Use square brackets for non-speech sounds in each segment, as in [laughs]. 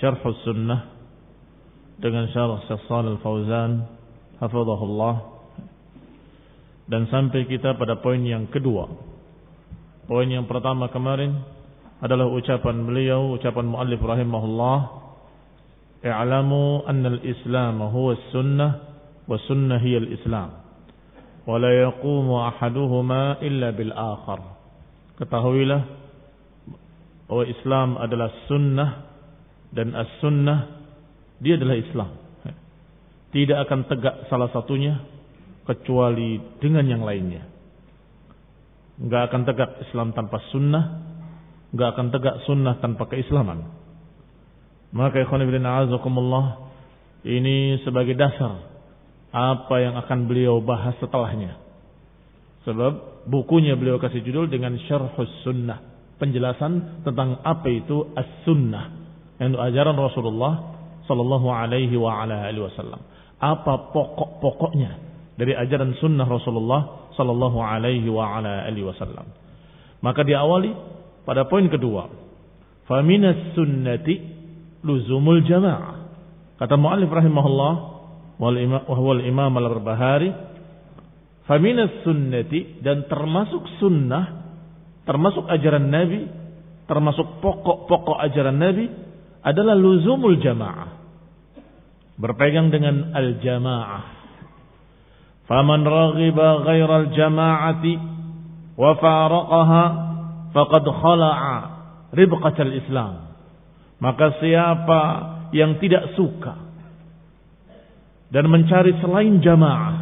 Syarh Sunnah dengan syarah Syekh Shalal Fauzan hafizahullah dan sampai kita pada poin yang kedua. Poin yang pertama kemarin adalah ucapan beliau, ucapan muallif rahimahullah, "I'lamu anna al-Islam huwa as-sunnah wa sunnah hiya al-Islam." Wa la yaqumu ahaduhuma illa bil akhar. Ketahuilah bahwa Islam adalah sunnah dan as-sunnah dia adalah Islam. Tidak akan tegak salah satunya kecuali dengan yang lainnya. Enggak akan tegak Islam tanpa sunnah, enggak akan tegak sunnah tanpa keislaman. Maka ikhwan fillah a'azakumullah ini sebagai dasar apa yang akan beliau bahas setelahnya. Sebab bukunya beliau kasih judul dengan Syarhus Sunnah, penjelasan tentang apa itu as-sunnah, yang ajaran Rasulullah sallallahu alaihi wasallam. Apa pokok-pokoknya dari ajaran sunnah Rasulullah sallallahu alaihi wasallam. Maka diawali pada poin kedua. Faminas sunnati luzumul jamaah. Kata muallif rahimahullah wal imam al-Barbahari faminas sunnati dan termasuk sunnah termasuk ajaran Nabi termasuk pokok-pokok ajaran Nabi adalah luzumul jamaah. Berpegang dengan al-jamaah. Faman raghiba ghairal jama'ati wa faraqaha faqad khala'a ribqatal Islam. Maka siapa yang tidak suka dan mencari selain jamaah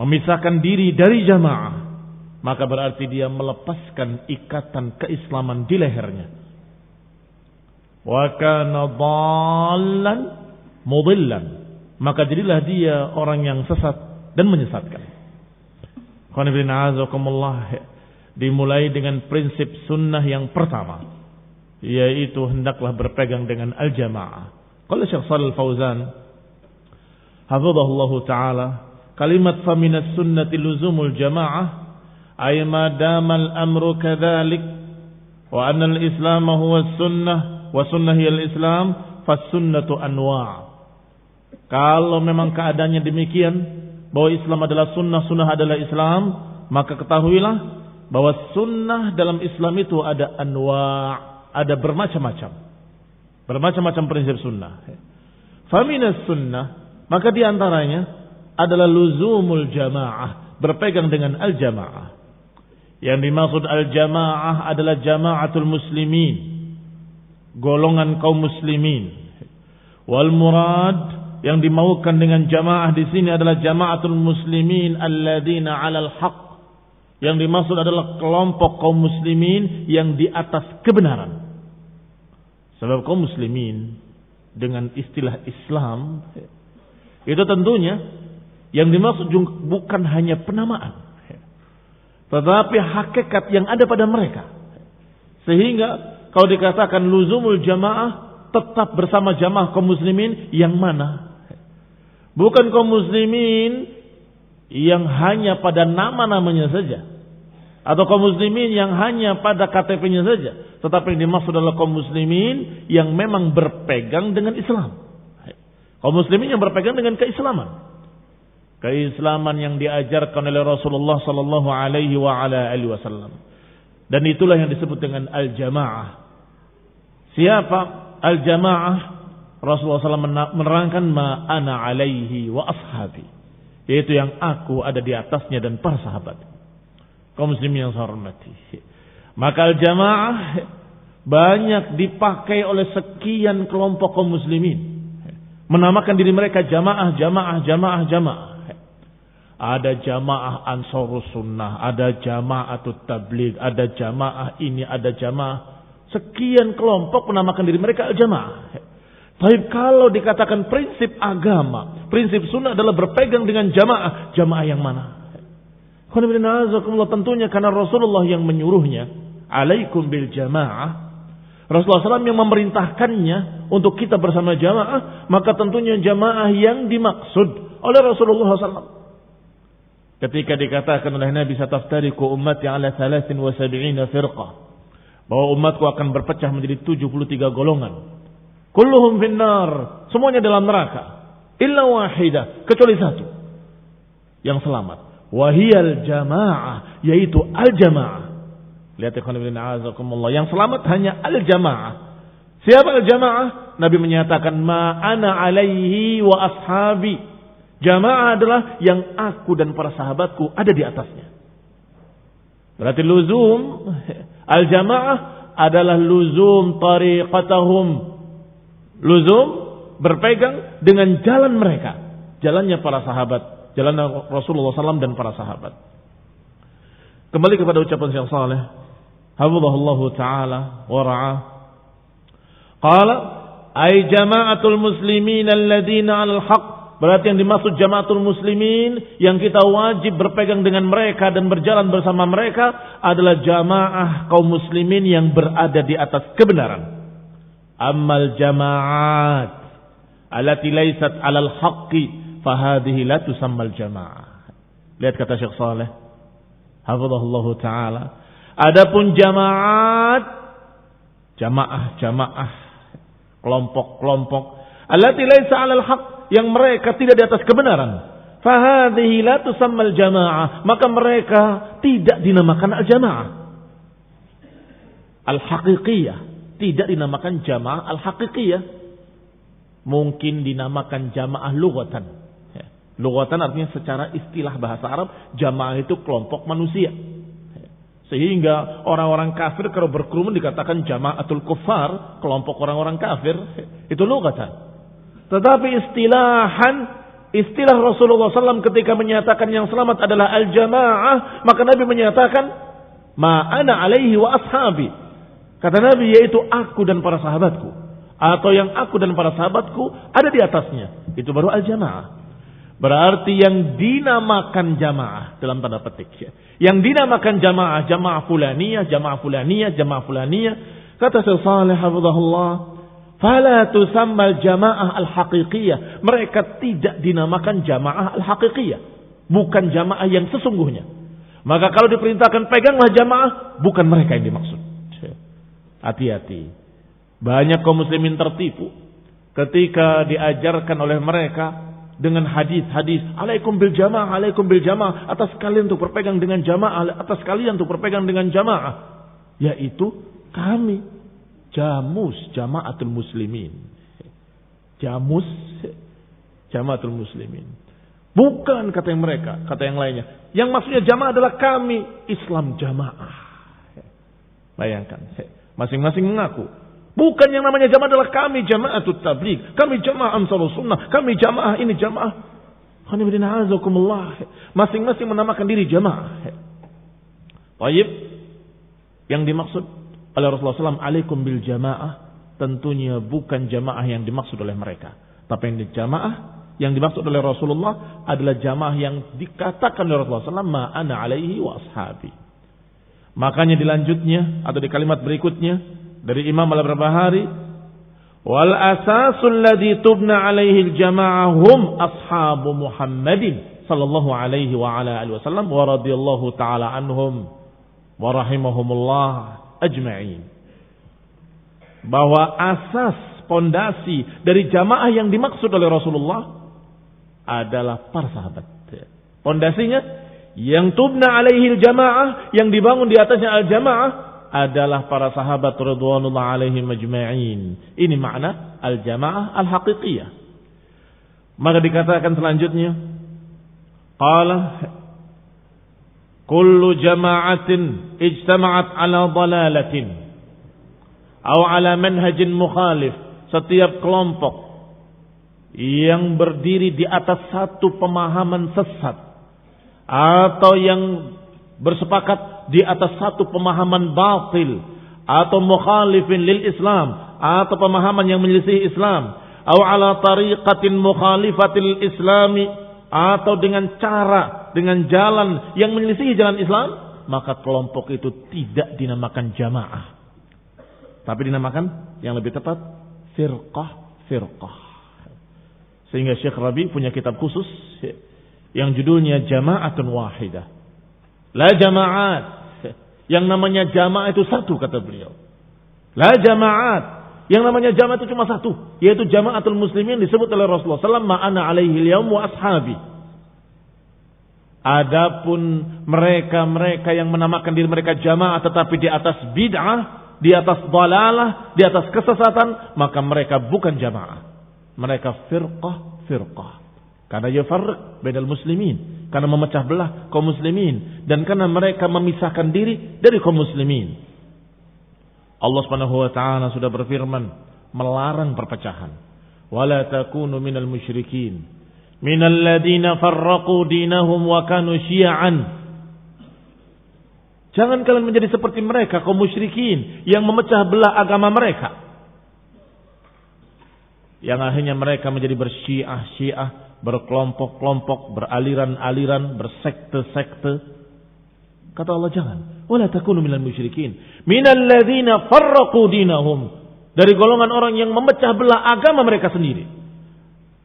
memisahkan diri dari jamaah maka berarti dia melepaskan ikatan keislaman di lehernya wa kana dhallan mudillan. Maka jadilah dia orang yang sesat dan menyesatkan. Dimulai dengan prinsip sunnah yang pertama yaitu hendaklah berpegang dengan al-jamaah. Qala Syekh Shalal Fauzan hafizahullah taala kalimat faminas sunnati luzumul jamaah ay ma damal amru kadzalik wa anna al-islam huwa sunnah wa sunnah hiyal Islam fasunnatu anwa' kalau memang keadaannya demikian bahwa Islam adalah sunnah sunnah adalah Islam maka ketahuilah bahwa sunnah dalam Islam itu ada anwa' ada bermacam-macam. Bermacam-macam prinsip sunnah. Faminas sunnah maka di antaranya adalah luzumul jamaah berpegang dengan al jamaah yang dimaksud al jamaah adalah jamaatul muslimin golongan kaum muslimin Wal murad yang dimaukan dengan jamaah di sini adalah jamaatul muslimin alladzina 'alal haq. Yang dimaksud adalah kelompok kaum muslimin yang di atas kebenaran. Sebab kaum muslimin dengan istilah Islam itu tentunya yang dimaksud bukan hanya penamaan tetapi hakikat yang ada pada mereka. Sehingga kalau dikatakan luzumul jamaah tetap bersama jamaah kaum muslimin yang mana? Bukan kaum muslimin yang hanya pada nama-namanya saja. Atau kaum muslimin yang hanya pada KTP-nya saja. Tetapi yang dimaksud adalah kaum muslimin yang memang berpegang dengan Islam. Kaum muslimin yang berpegang dengan keislaman keislaman yang diajarkan oleh Rasulullah sallallahu alaihi wa ala alihi wasallam. Dan itulah yang disebut dengan al-jamaah. Siapa al-jamaah? Rasulullah SAW menerangkan ma ana alaihi wa ashabi. Yaitu yang aku ada di atasnya dan para sahabat. Kaum muslimin yang saya hormati. Maka al-jamaah banyak dipakai oleh sekian kelompok kaum muslimin. Menamakan diri mereka jamaah, jamaah, jamaah, jamaah ada jamaah ansarus sunnah, ada jamaah tabligh, ada jamaah ini, ada jamaah. Sekian kelompok menamakan diri mereka jamaah. Tapi kalau dikatakan prinsip agama, prinsip sunnah adalah berpegang dengan jamaah. Jamaah yang mana? Tentunya karena Rasulullah yang menyuruhnya. Alaikum bil jamaah. Rasulullah SAW yang memerintahkannya untuk kita bersama jamaah. Maka tentunya jamaah yang dimaksud oleh Rasulullah SAW. Ketika dikatakan oleh Nabi sataftariku ummati ala 73 firqah. Bahwa umatku akan berpecah menjadi 73 golongan. Kulluhum finnar. Semuanya dalam neraka. Illa wahidah. Kecuali satu. Yang selamat. Wahiyal jamaah. Yaitu al-jamaah. Lihat ikhwan ibn a'azakumullah. Yang selamat hanya al-jamaah. Siapa al-jamaah? Nabi menyatakan. Ma'ana alaihi wa ashabi. Jamaah adalah yang aku dan para sahabatku ada di atasnya. Berarti luzum [laughs] al-jamaah adalah luzum tariqatahum. Luzum berpegang dengan jalan mereka. Jalannya para sahabat. Jalan Rasulullah SAW dan para sahabat. Kembali kepada ucapan yang saleh. Hafizahullah ta'ala wa. Qala ay jama'atul muslimin alladhina al haqq Berarti yang dimaksud jamaatul muslimin yang kita wajib berpegang dengan mereka dan berjalan bersama mereka adalah jamaah kaum muslimin yang berada di atas kebenaran. Amal jamaat alati laysat alal haqqi fahadhihi la tusammal jamaah. Lihat kata Syekh Saleh. Hafizahullah taala. Adapun jamaat jamaah-jamaah kelompok-kelompok alati laisa alal haqq yang mereka tidak di atas kebenaran. Fahadhihi la tusammal jamaah. Maka mereka tidak dinamakan al-jamaah. Al-haqiqiyah. Tidak dinamakan jamaah al-haqiqiyah. Mungkin dinamakan jamaah lugatan. Ya. Lugatan artinya secara istilah bahasa Arab. Jamaah itu kelompok manusia. Sehingga orang-orang kafir kalau berkerumun dikatakan jamaatul kufar. Kelompok orang-orang kafir. Itu lugatan. Tetapi istilahan istilah Rasulullah SAW ketika menyatakan yang selamat adalah al-jamaah, maka Nabi menyatakan ma'ana alaihi wa ashabi. Kata Nabi yaitu aku dan para sahabatku. Atau yang aku dan para sahabatku ada di atasnya. Itu baru al-jamaah. Berarti yang dinamakan jamaah dalam tanda petik. Ya. Yang dinamakan jamaah, jamaah fulaniyah, jamaah fulaniyah, jamaah fulaniyah. Kata Syekh Saleh Fala tusammal jamaah al-haqiqiyah. Mereka tidak dinamakan jamaah al-haqiqiyah. Bukan jamaah yang sesungguhnya. Maka kalau diperintahkan peganglah jamaah, bukan mereka yang dimaksud. Hati-hati. Banyak kaum muslimin tertipu. Ketika diajarkan oleh mereka dengan hadis-hadis alaikum bil jamaah alaikum bil jamaah atas kalian untuk berpegang dengan jamaah atas kalian untuk berpegang dengan jamaah yaitu kami Jamus jamaatul muslimin. Jamus jamaatul muslimin. Bukan kata yang mereka, kata yang lainnya. Yang maksudnya jamaah adalah kami Islam jamaah. Bayangkan, masing-masing mengaku. Bukan yang namanya jamaah adalah kami jamaah tabligh, kami jamaah ansarus sunnah, kami jamaah ini jamaah. Masing-masing menamakan diri jamaah. Baik. Yang dimaksud oleh Rasulullah SAW, alaikum bil jamaah, tentunya bukan jamaah yang dimaksud oleh mereka. Tapi yang jamaah yang dimaksud oleh Rasulullah adalah jamaah yang dikatakan oleh Rasulullah SAW, ma'ana alaihi wa ashabi. Makanya dilanjutnya atau di kalimat berikutnya dari Imam Al-Barbahari wal asasul ladzi tubna alaihi al-jama'ah hum ashabu Muhammadin sallallahu alaihi wa ala alihi wasallam wa radhiyallahu taala anhum wa rahimahumullah ajma'in bahwa asas pondasi dari jamaah yang dimaksud oleh Rasulullah adalah para sahabat. Pondasinya yang tubna alaihi jamaah yang dibangun di atasnya al-jamaah adalah para sahabat radhiyallahu alaihim majma'in. Ini makna al-jamaah al-haqiqiyah. Maka dikatakan selanjutnya, qala kullu jama'atin ijtama'at ala dalalatin. Atau ala manhajin mukhalif. Setiap kelompok yang berdiri di atas satu pemahaman sesat. Atau yang bersepakat di atas satu pemahaman batil. Atau mukhalifin lil Islam. Atau pemahaman yang menyelisih Islam. Atau ala tariqatin mukhalifatil islami. Atau dengan cara dengan jalan yang menyelisih jalan Islam maka kelompok itu tidak dinamakan jamaah tapi dinamakan yang lebih tepat firqah firqah sehingga Syekh Rabi punya kitab khusus yang judulnya Jama'atun Wahidah La jamaat. Yang namanya jamaah itu satu kata beliau. La jamaat. Yang namanya jamaah itu cuma satu. Yaitu jamaatul muslimin disebut oleh Rasulullah SAW. Ma'ana alaihi liyam wa ashabi. Adapun mereka-mereka yang menamakan diri mereka jamaah tetapi di atas bid'ah, di atas dalalah, di atas kesesatan, maka mereka bukan jamaah. Mereka firqah, firqah. Karena yufarriq bainal muslimin, karena memecah belah kaum muslimin dan karena mereka memisahkan diri dari kaum muslimin. Allah Subhanahu wa taala sudah berfirman melarang perpecahan. Wala takunu minal musyrikin ladina farraqu dinahum wa kanu syi'an. Jangan kalian menjadi seperti mereka kaum musyrikin yang memecah belah agama mereka. Yang akhirnya mereka menjadi bersyiah-syiah berkelompok-kelompok, beraliran-aliran, bersekte-sekte. Kata Allah jangan. Wala takunu minal musyrikin. Minal ladhina farraqu dinahum. Dari golongan orang yang memecah belah agama mereka sendiri.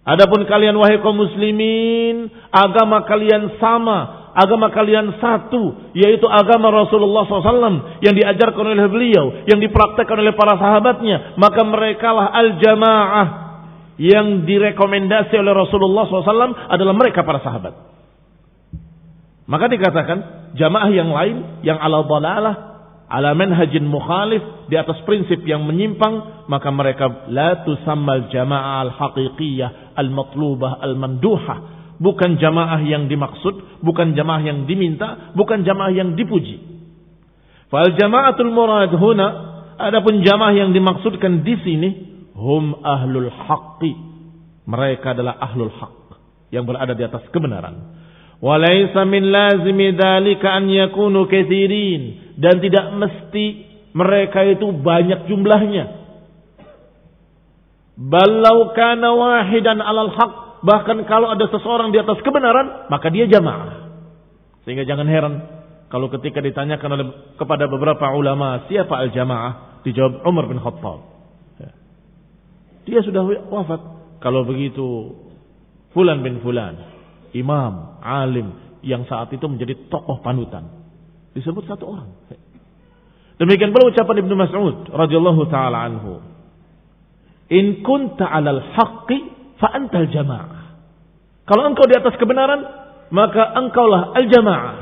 Adapun kalian wahai kaum muslimin, agama kalian sama, agama kalian satu, yaitu agama Rasulullah SAW yang diajarkan oleh beliau, yang dipraktekkan oleh para sahabatnya, maka merekalah al-jamaah yang direkomendasi oleh Rasulullah SAW adalah mereka para sahabat. Maka dikatakan jamaah yang lain yang ala dalalah, ala manhajin mukhalif di atas prinsip yang menyimpang, maka mereka la tusammal jamaah al-haqiqiyah al-matlubah al-manduha. Bukan jamaah yang dimaksud, bukan jamaah yang diminta, bukan jamaah yang dipuji. Fal jamaatul murad huna, adapun jamaah yang dimaksudkan di sini hum ahlul haqqi. Mereka adalah ahlul haq yang berada di atas kebenaran. Walaysa min lazimi dzalika an yakunu katsirin dan tidak mesti mereka itu banyak jumlahnya. Balau kana wahidan alal haq bahkan kalau ada seseorang di atas kebenaran maka dia jamaah. Sehingga jangan heran kalau ketika ditanyakan oleh kepada beberapa ulama siapa al-jamaah dijawab Umar bin Khattab. Dia sudah wafat. Kalau begitu, Fulan bin Fulan, imam, alim, yang saat itu menjadi tokoh panutan. Disebut satu orang. Demikian pula ucapan Ibnu Mas'ud radhiyallahu taala anhu. In kunta 'alal haqqi fa antal jamaah. Kalau engkau di atas kebenaran, maka engkaulah al-jamaah.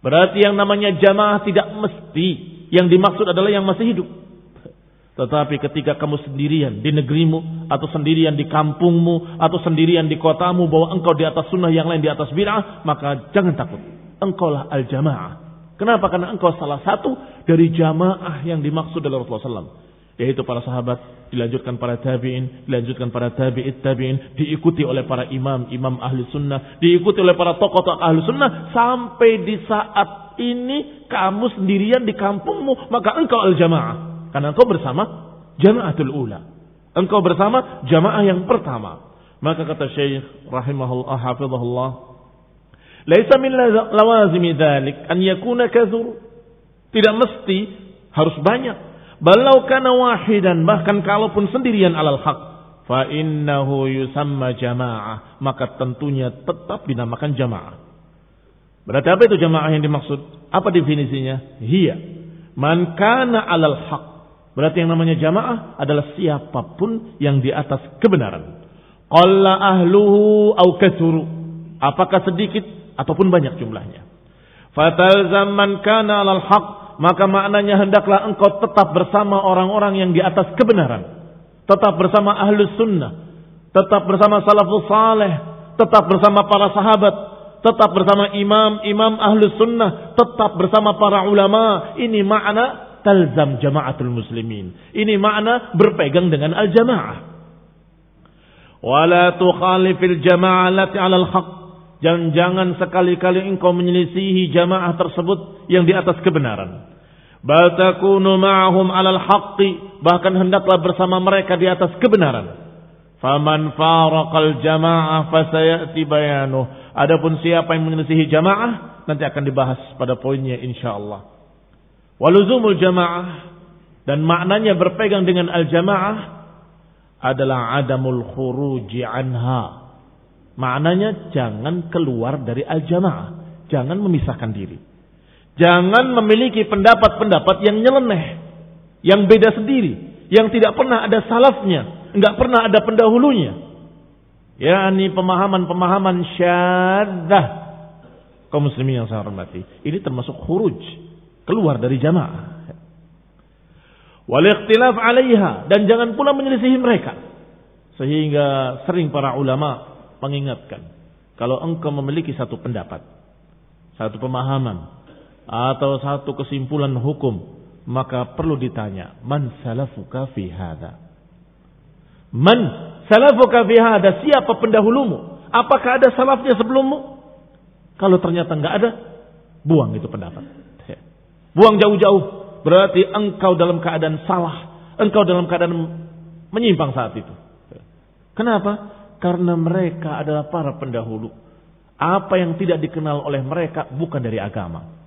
Berarti yang namanya jamaah tidak mesti yang dimaksud adalah yang masih hidup. Tetapi ketika kamu sendirian di negerimu, atau sendirian di kampungmu, atau sendirian di kotamu, bahwa engkau di atas sunnah yang lain di atas bid'ah, maka jangan takut. Engkaulah al-jamaah. Kenapa? Karena engkau salah satu dari jamaah yang dimaksud oleh Rasulullah SAW. Yaitu para sahabat, dilanjutkan para tabi'in, dilanjutkan para tabi'it tabi'in, diikuti oleh para imam, imam ahli sunnah, diikuti oleh para tokoh-tokoh ahli sunnah, sampai di saat ini kamu sendirian di kampungmu, maka engkau al-jamaah. Karena engkau bersama jamaatul ula. Engkau bersama jamaah yang pertama. Maka kata Syekh rahimahullah hafizahullah, "Laisa min lawazimi dzalik an yakuna kathur." Tidak mesti harus banyak. Balau kana wahidan bahkan kalaupun sendirian alal haq, fa innahu yusamma jamaah, maka tentunya tetap dinamakan jamaah. Berarti apa itu jamaah yang dimaksud? Apa definisinya? Hiya man kana alal haq. Berarti yang namanya jamaah adalah siapa pun yang di atas kebenaran. Qalla ahluhu au kathuru. Apakah sedikit ataupun banyak jumlahnya. Fatal zaman kana alal haq. Maka maknanya hendaklah engkau tetap bersama orang-orang yang di atas kebenaran. Tetap bersama ahlus sunnah. Tetap bersama salafus saleh. Tetap bersama para sahabat. Tetap bersama imam-imam ahlus sunnah. Tetap bersama para ulama. Ini makna talzam jamaatul muslimin. Ini makna berpegang dengan al-jamaah. Wala tukhalifil jama'ah lati 'alal haq. Dan jangan sekali-kali engkau menyelisihi jamaah tersebut yang di atas kebenaran. Bal takunu ma'ahum 'alal haqqi, bahkan hendaklah bersama mereka di atas kebenaran. Faman faraqal jama'ah fasayati bayanuh. Adapun siapa yang menyelisihi jamaah nanti akan dibahas pada poinnya insyaallah. Waluzumul jamaah dan maknanya berpegang dengan al-jamaah adalah adamul khuruji anha. Maknanya jangan keluar dari al-jamaah. Jangan memisahkan diri. Jangan memiliki pendapat-pendapat yang nyeleneh. Yang beda sendiri. Yang tidak pernah ada salafnya. Enggak pernah ada pendahulunya. Ya, ini pemahaman-pemahaman syaddah. Kaum muslimin yang saya hormati. Ini termasuk khuruj. Keluar dari jamaah. Wal 'alaiha dan jangan pula menyelisihi mereka. Sehingga sering para ulama mengingatkan, kalau engkau memiliki satu pendapat, satu pemahaman atau satu kesimpulan hukum, maka perlu ditanya, man salafuka fi hadha? Man salafuka fi hadha? Siapa pendahulumu? Apakah ada salafnya sebelummu? Kalau ternyata enggak ada, buang itu pendapat. Buang jauh-jauh berarti engkau dalam keadaan salah. Engkau dalam keadaan menyimpang saat itu. Kenapa? Karena mereka adalah para pendahulu. Apa yang tidak dikenal oleh mereka bukan dari agama.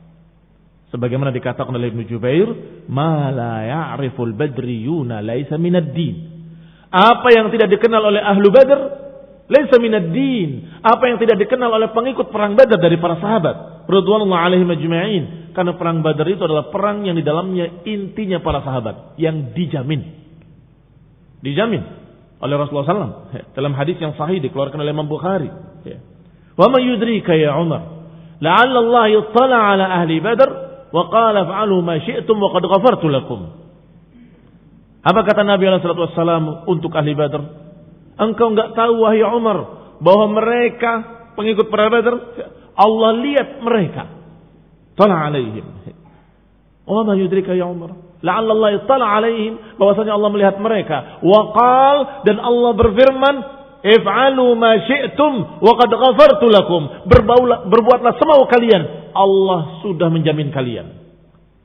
Sebagaimana dikatakan oleh Ibnu Jubair, "Ma la ya'riful badriyuna laisa minad din." Apa yang tidak dikenal oleh ahlu Badr laisa minad din. Apa yang tidak dikenal oleh pengikut perang Badar dari para sahabat, radhiyallahu alaihim ajma'in, karena perang Badar itu adalah perang yang di dalamnya intinya para sahabat yang dijamin. Dijamin oleh Rasulullah SAW dalam hadis yang sahih dikeluarkan oleh Imam Bukhari. Wa ma yudrika ya Umar, la'alla Allah yuttala ala ahli Badar wa qala fa'alu ma syi'tum wa qad ghafartu lakum. Apa kata Nabi SAW untuk ahli Badar? Engkau enggak tahu wahai Umar bahwa mereka pengikut perang Badar Allah lihat mereka Tala alaihim. Oh ma yudrika ya Umar. La'alla Allah ittala alaihim. Bahwasanya Allah melihat mereka. Waqal dan Allah berfirman. If'alu ma syi'tum wa qad ghafartu lakum. berbuatlah semau kalian. Allah sudah menjamin kalian.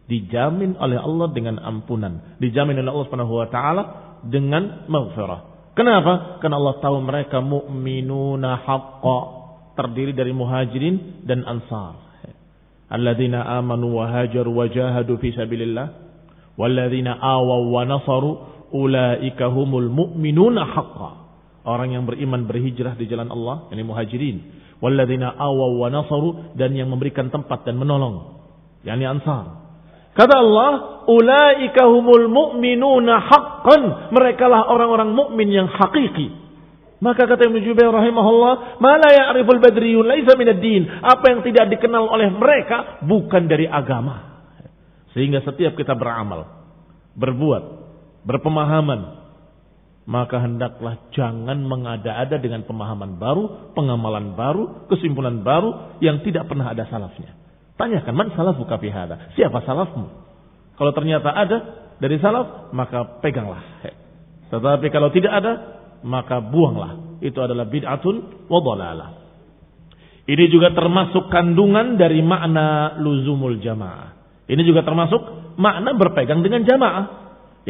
Dijamin oleh Allah dengan ampunan. Dijamin oleh Allah Subhanahu wa taala dengan maghfirah. Kenapa? Karena Allah tahu mereka mu'minuna haqqa. Terdiri dari muhajirin dan ansar alladzina amanu wa hajaru wa jahadu fi sabilillah walladzina awaw wa nasaru ulaika humul mu'minuna haqqan orang yang beriman berhijrah di jalan Allah ini muhajirin. Walladzina awaw wa nasaru dan yang memberikan tempat dan menolong yakni ansar. Kata Allah ulaika humul mu'minuna haqqan. Merekalah orang-orang mukmin yang hakiki maka kata Ibnu Jubair rahimahullah, "Ma la ya'riful badriyun laisa minad din." Apa yang tidak dikenal oleh mereka bukan dari agama. Sehingga setiap kita beramal, berbuat, berpemahaman, maka hendaklah jangan mengada-ada dengan pemahaman baru, pengamalan baru, kesimpulan baru yang tidak pernah ada salafnya. Tanyakan, man salafu fi Siapa salafmu? Kalau ternyata ada, dari salaf, maka peganglah. Tetapi kalau tidak ada, maka buanglah. Itu adalah bid'atun wa dhalalah. Ini juga termasuk kandungan dari makna luzumul jamaah. Ini juga termasuk makna berpegang dengan jamaah.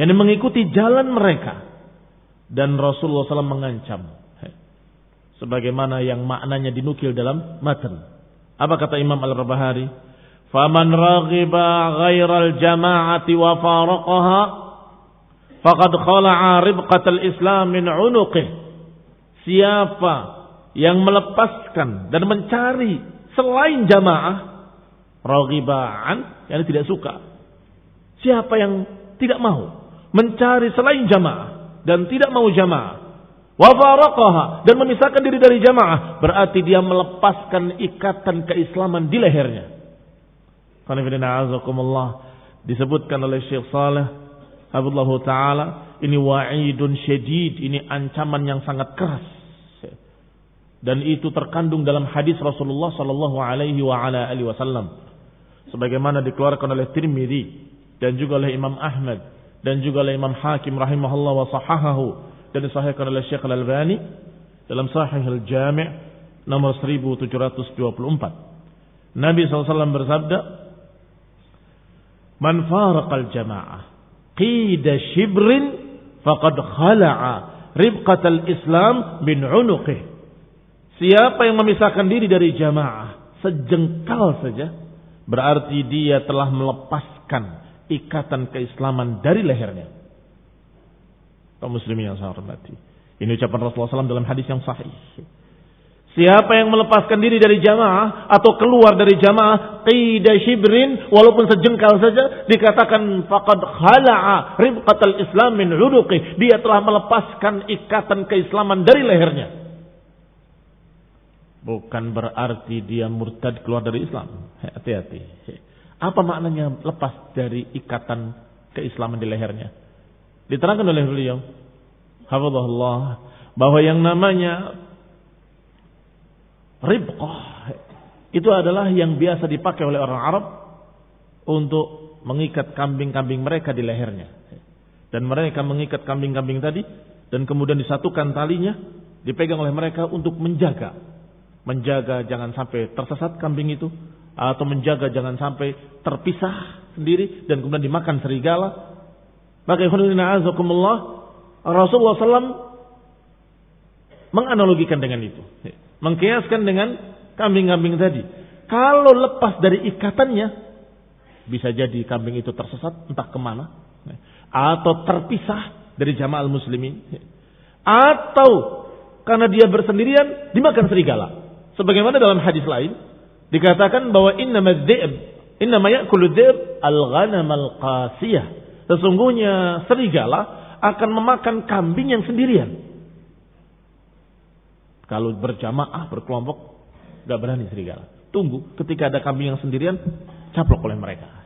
Yang mengikuti jalan mereka. Dan Rasulullah SAW mengancam. Sebagaimana yang maknanya dinukil dalam matan. Apa kata Imam Al-Rabahari? Faman raghiba ghairal jama'ati wa faraqaha faqad khala'a ribqatal islam min unuqih. Siapa yang melepaskan dan mencari selain jamaah raghibaan yang tidak suka. Siapa yang tidak mau mencari selain jamaah dan tidak mau jamaah wa faraqaha dan memisahkan diri dari jamaah berarti dia melepaskan ikatan keislaman di lehernya. Disebutkan oleh Syekh Saleh Abdullah Ta'ala ini wa'idun syedid ini ancaman yang sangat keras. Dan itu terkandung dalam hadis Rasulullah sallallahu alaihi wasallam sebagaimana dikeluarkan oleh Tirmidzi dan juga oleh Imam Ahmad dan juga oleh Imam Hakim rahimahullah wa sahahahu dan disahihkan oleh Syekh Al-Albani dalam Sahih Al-Jami' nomor 1724 Nabi SAW bersabda Man faraqal jama'ah qida shibrin faqad khala'a ribqatal Islam min unuqih. Siapa yang memisahkan diri dari jamaah sejengkal saja berarti dia telah melepaskan ikatan keislaman dari lehernya. Kaum muslimin yang saya hormati. Ini ucapan Rasulullah SAW dalam hadis yang sahih. Siapa yang melepaskan diri dari jamaah atau keluar dari jamaah qida shibrin walaupun sejengkal saja dikatakan faqad khala'a ribqatal islam min uduqi dia telah melepaskan ikatan keislaman dari lehernya bukan berarti dia murtad keluar dari Islam hati-hati apa maknanya lepas dari ikatan keislaman di lehernya diterangkan oleh beliau hafizahullah bahwa yang namanya Ribqah itu adalah yang biasa dipakai oleh orang Arab untuk mengikat kambing-kambing mereka di lehernya. Dan mereka mengikat kambing-kambing tadi dan kemudian disatukan talinya dipegang oleh mereka untuk menjaga. Menjaga jangan sampai tersesat kambing itu atau menjaga jangan sampai terpisah sendiri dan kemudian dimakan serigala. Maka Rasulullah SAW menganalogikan dengan itu. Mengkiaskan dengan kambing-kambing tadi. Kalau lepas dari ikatannya, bisa jadi kambing itu tersesat entah ke mana. Atau terpisah dari jamaah muslimin. Atau karena dia bersendirian, dimakan serigala. Sebagaimana dalam hadis lain, dikatakan bahwa inna madzib, inna mayakulu dzib al-ghanam al-qasiyah. Sesungguhnya serigala akan memakan kambing yang sendirian. Kalau berjamaah, berkelompok, gak berani serigala. Tunggu ketika ada kambing yang sendirian, caplok oleh mereka.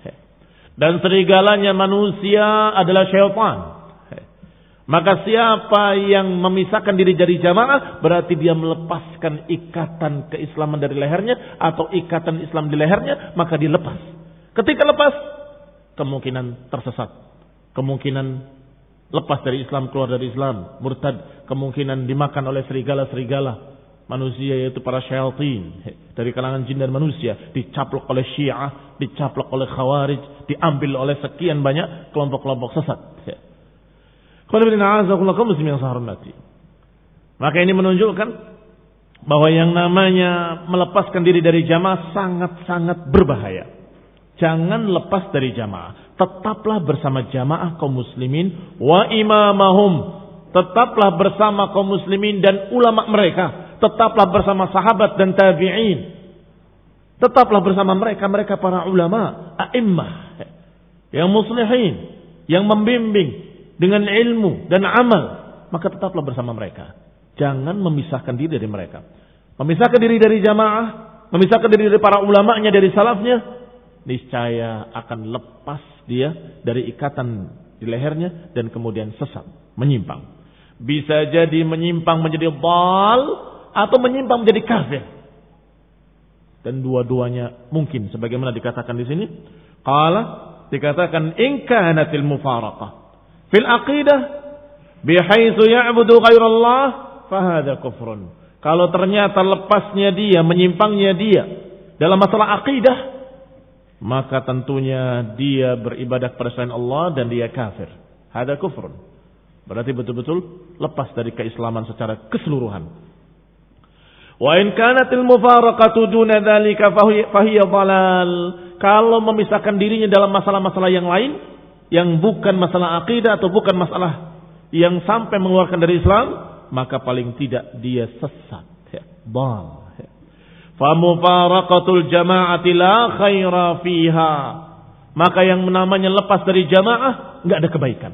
Dan serigalanya manusia adalah syaitan. Maka siapa yang memisahkan diri dari jamaah berarti dia melepaskan ikatan keislaman dari lehernya atau ikatan Islam di lehernya maka dilepas. Ketika lepas kemungkinan tersesat, kemungkinan lepas dari Islam, keluar dari Islam, murtad, kemungkinan dimakan oleh serigala-serigala manusia yaitu para syaitan dari kalangan jin dan manusia dicaplok oleh Syiah, dicaplok oleh Khawarij, diambil oleh sekian banyak kelompok-kelompok sesat. Maka ini menunjukkan bahwa yang namanya melepaskan diri dari jamaah sangat-sangat berbahaya. Jangan lepas dari jamaah. Tetaplah bersama jamaah kaum muslimin wa imamahum. Tetaplah bersama kaum muslimin dan ulama mereka. Tetaplah bersama sahabat dan tabi'in. Tetaplah bersama mereka mereka para ulama a'immah yang muslihin yang membimbing dengan ilmu dan amal maka tetaplah bersama mereka jangan memisahkan diri dari mereka memisahkan diri dari jamaah memisahkan diri dari para ulamanya dari salafnya niscaya akan lepas dia dari ikatan di lehernya dan kemudian sesat, menyimpang. Bisa jadi menyimpang menjadi bal atau menyimpang menjadi kafir. Dan dua-duanya mungkin sebagaimana dikatakan di sini. Qala dikatakan in kanatil mufaraqah fil aqidah bihaitsu ya'budu ghairallah fahada kufrun. Kalau ternyata lepasnya dia, menyimpangnya dia dalam masalah akidah, maka tentunya dia beribadah kepada selain Allah dan dia kafir. Hada kufrun. Berarti betul-betul lepas dari keislaman secara keseluruhan. Wa in kanatil mufaraqatu duna dzalika fahiya dhalal. Kalau memisahkan dirinya dalam masalah-masalah yang lain yang bukan masalah akidah atau bukan masalah yang sampai mengeluarkan dari Islam, maka paling tidak dia sesat. Bal. Famufaraqatul jama'ati la khaira fiha. Maka yang namanya lepas dari jamaah nggak ada kebaikan.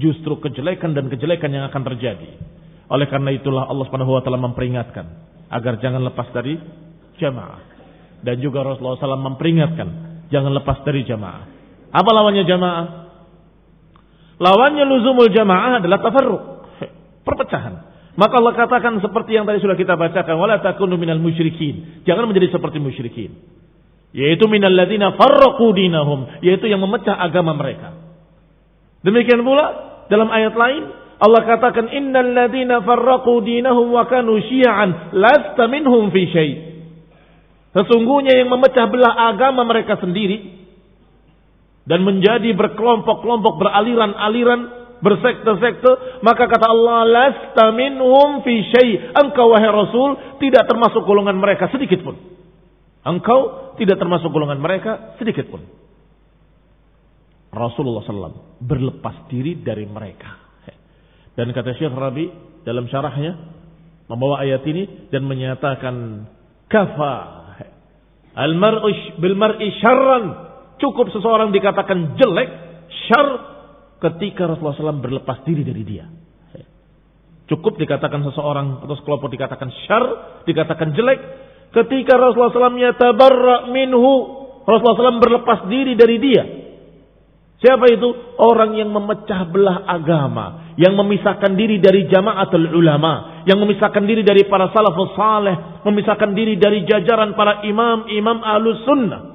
Justru kejelekan dan kejelekan yang akan terjadi. Oleh karena itulah Allah Subhanahu wa taala memperingatkan agar jangan lepas dari jamaah. Dan juga Rasulullah SAW memperingatkan jangan lepas dari jamaah. Apa lawannya jamaah? Lawannya luzumul jamaah adalah tafarruq, perpecahan. Maka Allah katakan seperti yang tadi sudah kita bacakan, wala takunu minal musyrikin. Jangan menjadi seperti musyrikin. Yaitu minal ladina farraqu dinahum, yaitu yang memecah agama mereka. Demikian pula dalam ayat lain Allah katakan innal ladina farraqu dinahum wa kanu syi'an lasta minhum fi syai. Sesungguhnya yang memecah belah agama mereka sendiri dan menjadi berkelompok-kelompok beraliran-aliran bersekte-sekte, maka kata Allah, lasta minhum fi syai. Engkau wahai Rasul tidak termasuk golongan mereka sedikit pun. Engkau tidak termasuk golongan mereka sedikit pun. Rasulullah SAW berlepas diri dari mereka. Dan kata Syekh Rabi dalam syarahnya membawa ayat ini dan menyatakan kafa al-mar'u bil mar'i syarran cukup seseorang dikatakan jelek syar ketika Rasulullah SAW berlepas diri dari dia. Cukup dikatakan seseorang atau sekelompok dikatakan syar, dikatakan jelek. Ketika Rasulullah SAW yatabarra minhu, Rasulullah SAW berlepas diri dari dia. Siapa itu? Orang yang memecah belah agama. Yang memisahkan diri dari jamaatul ulama. Yang memisahkan diri dari para salafus saleh. Memisahkan diri dari jajaran para imam-imam ahlus sunnah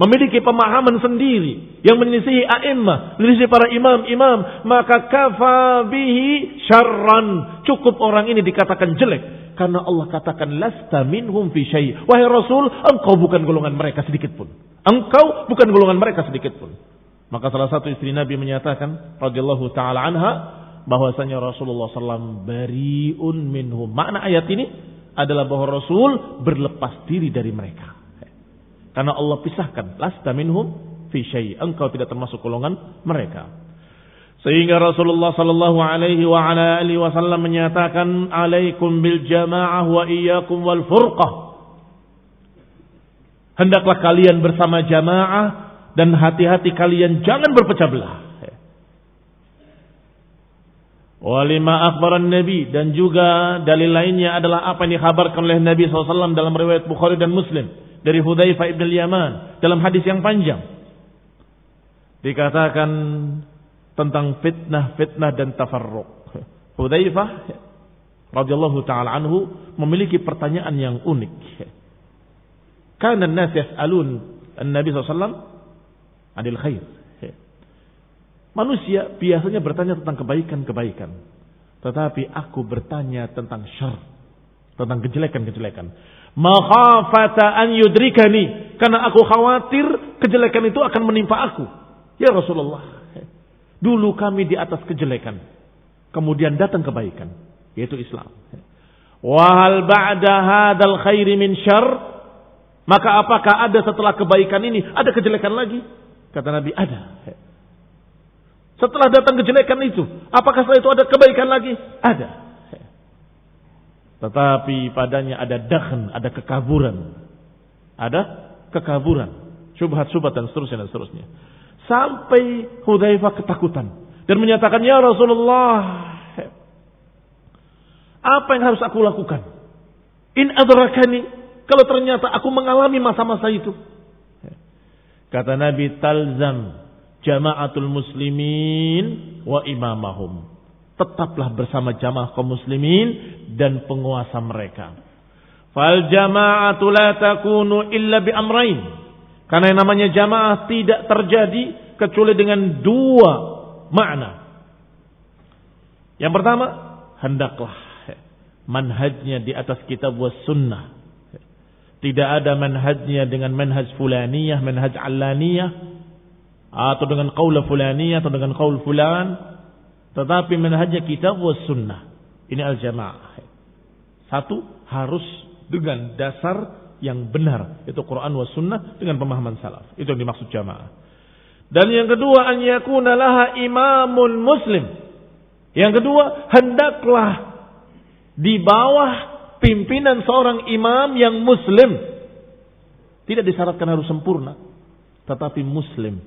memiliki pemahaman sendiri yang menyisihi a'immah, menyisihi para imam-imam, maka kafa bihi syarran. Cukup orang ini dikatakan jelek karena Allah katakan lasta minhum fi syai. Wahai Rasul, engkau bukan golongan mereka sedikit pun. Engkau bukan golongan mereka sedikit pun. Maka salah satu istri Nabi menyatakan radhiyallahu taala anha bahwasanya Rasulullah SAW bariun minhum. Makna ayat ini adalah bahwa Rasul berlepas diri dari mereka. Karena Allah pisahkan. Lasta minhum fi syai. Engkau tidak termasuk golongan mereka. Sehingga Rasulullah sallallahu alaihi wa ala alihi wasallam menyatakan alaikum bil jamaah wa iyyakum wal furqah. Hendaklah kalian bersama jamaah dan hati-hati kalian jangan berpecah belah. Walima akhbaran Nabi dan juga dalil lainnya adalah apa yang dikhabarkan oleh Nabi SAW dalam riwayat Bukhari dan Muslim dari Hudzaifah ibn Yaman dalam hadis yang panjang. Dikatakan tentang fitnah-fitnah dan tafarruq. Hudzaifah radhiyallahu taala anhu memiliki pertanyaan yang unik. Karena an-nas yas'alun an-nabi sallallahu anil khair. Manusia biasanya bertanya tentang kebaikan-kebaikan. Tetapi aku bertanya tentang syar. Tentang kejelekan-kejelekan makhafata an yudrikani. Karena aku khawatir kejelekan itu akan menimpa aku. Ya Rasulullah. Dulu kami di atas kejelekan. Kemudian datang kebaikan. Yaitu Islam. Wahal ba'da hadal khairi min syar? Maka apakah ada setelah kebaikan ini ada kejelekan lagi? Kata Nabi ada. Setelah datang kejelekan itu apakah setelah itu ada kebaikan lagi? Ada tetapi padanya ada dahan, ada kekaburan. Ada kekaburan. Subhat-subhat dan seterusnya dan seterusnya. Sampai Hudzaifah ketakutan. Dan menyatakan, Ya Rasulullah, apa yang harus aku lakukan? In adrakani, kalau ternyata aku mengalami masa-masa itu. Kata Nabi, talzam jama'atul muslimin wa imamahum tetaplah bersama jamaah kaum muslimin dan penguasa mereka. Fal jama'atu la takunu illa bi amrain. Karena yang namanya jamaah tidak terjadi kecuali dengan dua makna. Yang pertama, hendaklah manhajnya di atas kitab was sunnah. Tidak ada manhajnya dengan manhaj fulaniyah, manhaj allaniyah, atau dengan qaul fulaniyah, atau dengan qaul fulan. Tetapi manhajnya kitab was sunnah. Ini al-jamaah. Satu, harus dengan dasar yang benar. Itu Quran was sunnah dengan pemahaman salaf. Itu yang dimaksud jamaah. Dan yang kedua, an yakuna laha imamun muslim. Yang kedua, hendaklah di bawah pimpinan seorang imam yang muslim. Tidak disyaratkan harus sempurna, tetapi muslim.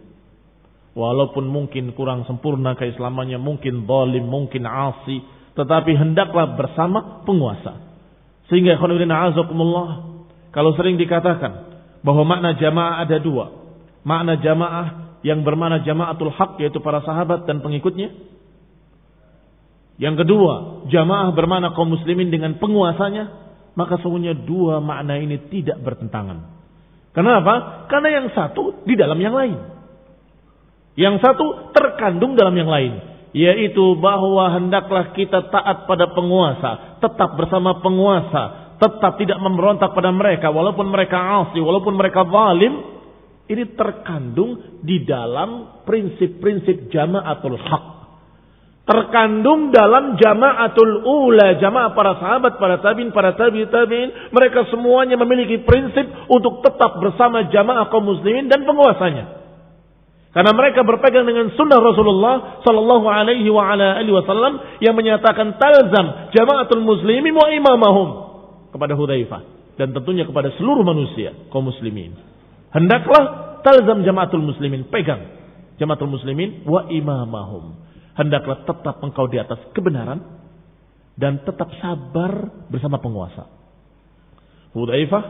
Walaupun mungkin kurang sempurna keislamannya, mungkin zalim, mungkin asi, tetapi hendaklah bersama penguasa. Sehingga azakumullah kalau sering dikatakan bahwa makna jamaah ada dua. Makna jamaah yang bermakna jamaatul haq yaitu para sahabat dan pengikutnya yang kedua, jamaah bermakna kaum muslimin dengan penguasanya, maka sesungguhnya dua makna ini tidak bertentangan. Kenapa? Karena yang satu di dalam yang lain. Yang satu terkandung dalam yang lain, yaitu bahwa hendaklah kita taat pada penguasa, tetap bersama penguasa, tetap tidak memberontak pada mereka walaupun mereka asli, walaupun mereka zalim. Ini terkandung di dalam prinsip-prinsip jamaatul haq terkandung dalam jamaatul ula, jamaah para sahabat, para tabiin, para tabi tabiin. Mereka semuanya memiliki prinsip untuk tetap bersama jamaah kaum muslimin dan penguasanya. Karena mereka berpegang dengan sunnah Rasulullah Sallallahu Alaihi wa ala alihi Wasallam yang menyatakan talzam jamaatul muslimin wa imamahum kepada Hudzaifah dan tentunya kepada seluruh manusia kaum muslimin. Hendaklah talzam jamaatul muslimin pegang jamaatul muslimin wa imamahum hendaklah tetap engkau di atas kebenaran dan tetap sabar bersama penguasa. Hudzaifah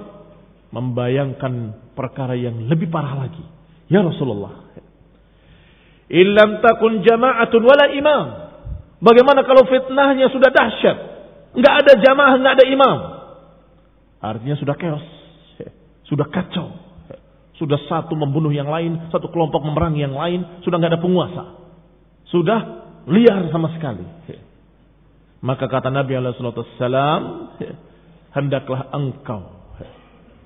membayangkan perkara yang lebih parah lagi. Ya Rasulullah, illam takun jama'atun wala imam. Bagaimana kalau fitnahnya sudah dahsyat? Enggak ada jamaah, enggak ada imam. Artinya sudah chaos. Sudah kacau. Sudah satu membunuh yang lain, satu kelompok memerangi yang lain, sudah enggak ada penguasa. Sudah liar sama sekali. Maka kata Nabi Alaihissalam, hendaklah engkau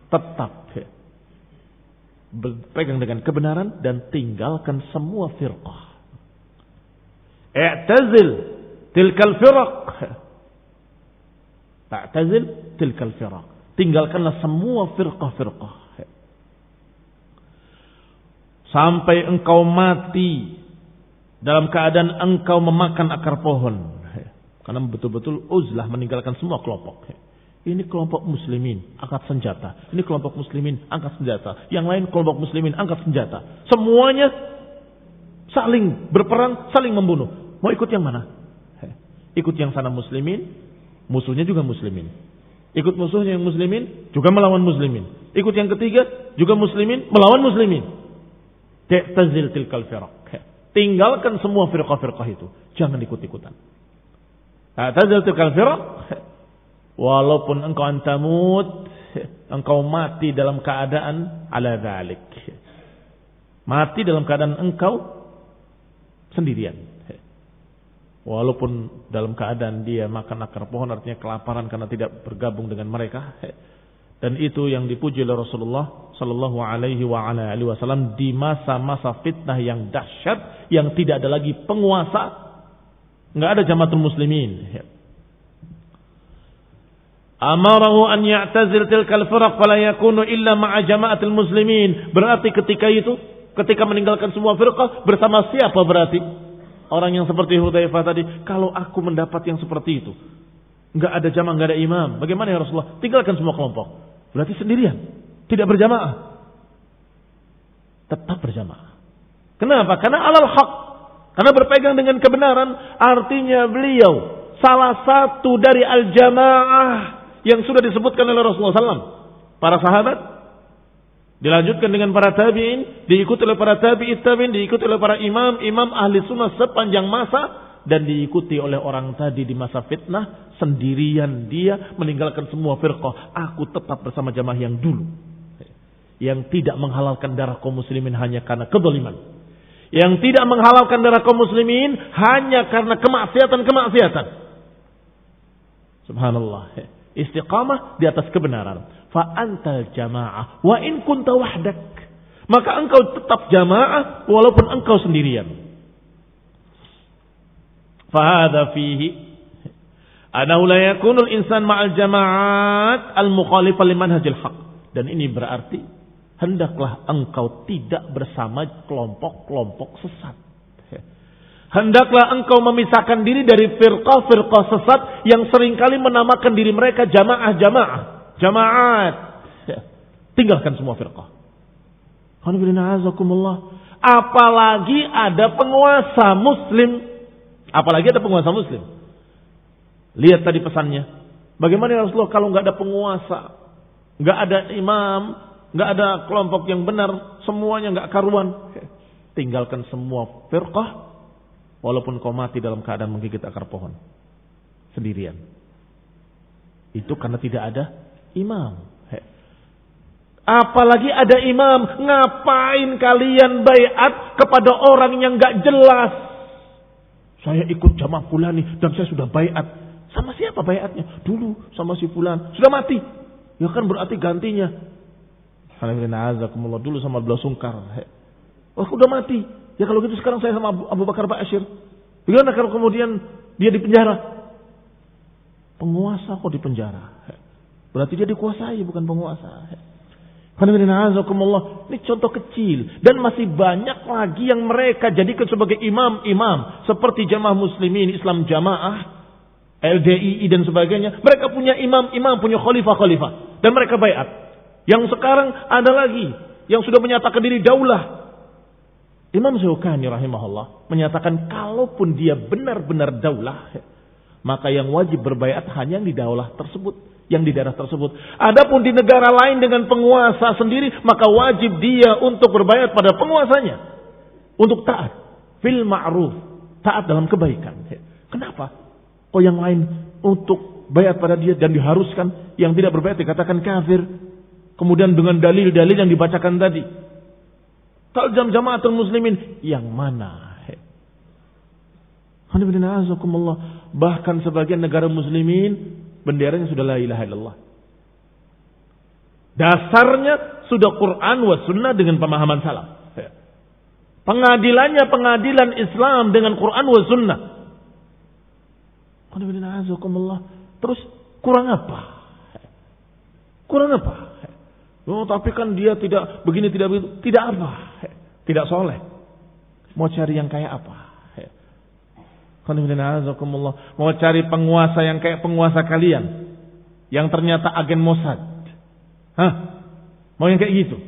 tetap berpegang dengan kebenaran dan tinggalkan semua firqah. I'tazil tilkal firaq. [laughs] I'tazil tilkal firaq. Tinggalkanlah semua firqah-firqah. Sampai engkau mati dalam keadaan engkau memakan akar pohon. Karena betul-betul uzlah meninggalkan semua kelompok. Ini kelompok muslimin angkat senjata. Ini kelompok muslimin angkat senjata. Yang lain kelompok muslimin angkat senjata. Semuanya saling berperang, saling membunuh. Mau ikut yang mana? Ikut yang sana muslimin, musuhnya juga muslimin. Ikut musuhnya yang muslimin, juga melawan muslimin. Ikut yang ketiga, juga muslimin, melawan muslimin. Te'tazil tilkal. Tinggalkan semua firqah-firqah itu. Jangan ikut-ikutan. Tazal tilkal. Walaupun engkau antamut, engkau mati dalam keadaan ala dhalik. Mati dalam keadaan engkau sendirian. Walaupun dalam keadaan dia makan akar pohon artinya kelaparan karena tidak bergabung dengan mereka. Dan itu yang dipuji oleh Rasulullah Sallallahu Alaihi Wasallam di masa-masa fitnah yang dahsyat, yang tidak ada lagi penguasa, nggak ada jamaatul muslimin. Amarahu an ya'tazil tilkal firaq fala yakunu illa ma'a jama'atil muslimin. Berarti ketika itu, ketika meninggalkan semua firqah, bersama siapa berarti? Orang yang seperti Hudzaifah tadi, kalau aku mendapat yang seperti itu, nggak ada jamaah, nggak ada imam, bagaimana ya Rasulullah? Tinggalkan semua kelompok. Berarti sendirian. Tidak berjamaah. Tetap berjamaah. Kenapa? Karena alal haq. Karena berpegang dengan kebenaran. Artinya beliau salah satu dari al-jamaah yang sudah disebutkan oleh Rasulullah SAW. Para sahabat dilanjutkan dengan para tabiin, diikuti oleh para tabi'it tabi'in, diikuti oleh para imam, imam ahli sunnah sepanjang masa dan diikuti oleh orang tadi di masa fitnah sendirian dia meninggalkan semua firqah aku tetap bersama jamaah yang dulu Yang tidak menghalalkan darah kaum muslimin hanya karena kedoliman. Yang tidak menghalalkan darah kaum muslimin hanya karena kemaksiatan-kemaksiatan. Subhanallah. Istiqamah di atas kebenaran. Fa antal jamaah wa in kunta wahdak. Maka engkau tetap jamaah walaupun engkau sendirian. Fahada fihi Anahu la yakunul insan ma'al jama'at al-mukhalifah limanhajil haq. Dan ini berarti hendaklah engkau tidak bersama kelompok-kelompok sesat. Hendaklah engkau memisahkan diri dari firqah-firqah sesat yang sering kali menamakan diri mereka jamaah-jamaah. Jamaat. Tinggalkan semua firqah. Apalagi ada penguasa muslim. Apalagi ada penguasa muslim. Lihat tadi pesannya. Bagaimana ya Rasulullah kalau nggak ada penguasa, nggak ada imam, nggak ada kelompok yang benar, semuanya nggak karuan. Tinggalkan semua firqah, walaupun kau mati dalam keadaan menggigit akar pohon sendirian. Itu karena tidak ada imam. Apalagi ada imam, ngapain kalian bayat kepada orang yang nggak jelas? Saya ikut jamaah pula nih dan saya sudah bayat. Sama siapa bayatnya? Dulu sama si fulan. Sudah mati. Ya kan berarti gantinya. Alhamdulillah dulu sama belah sungkar. Oh udah mati. Ya kalau gitu sekarang saya sama Abu, Abu Bakar Ba'asyir. Bagaimana kalau kemudian dia di penjara? Penguasa kok di penjara? Berarti dia dikuasai bukan penguasa. Ini contoh kecil. Dan masih banyak lagi yang mereka jadikan sebagai imam-imam. Seperti jamaah muslimin Islam jamaah. LDII dan sebagainya. Mereka punya imam-imam, punya khalifah-khalifah. Dan mereka bayat. Yang sekarang ada lagi. Yang sudah menyatakan diri daulah. Imam Zawqani rahimahullah menyatakan kalaupun dia benar-benar daulah. Maka yang wajib berbayat hanya yang di daulah tersebut. Yang di daerah tersebut. Adapun di negara lain dengan penguasa sendiri. Maka wajib dia untuk berbayat pada penguasanya. Untuk taat. Fil ma'ruf. Taat dalam kebaikan. Kenapa? Oh yang lain untuk bayat pada dia dan diharuskan yang tidak berbayat dikatakan kafir. Kemudian dengan dalil-dalil yang dibacakan tadi. Kalau jam jamaatul muslimin yang mana? Bahkan sebagian negara muslimin benderanya sudah la ilaha illallah. Dasarnya sudah Quran wa sunnah dengan pemahaman salam. Pengadilannya pengadilan Islam dengan Quran wa sunnah. Terus kurang apa? Kurang apa? Oh, tapi kan dia tidak begini, tidak begitu. Tidak apa? Tidak soleh. Mau cari yang kayak apa? Mau cari penguasa yang kayak penguasa kalian. Yang ternyata agen Mossad. Hah? Mau yang kayak gitu?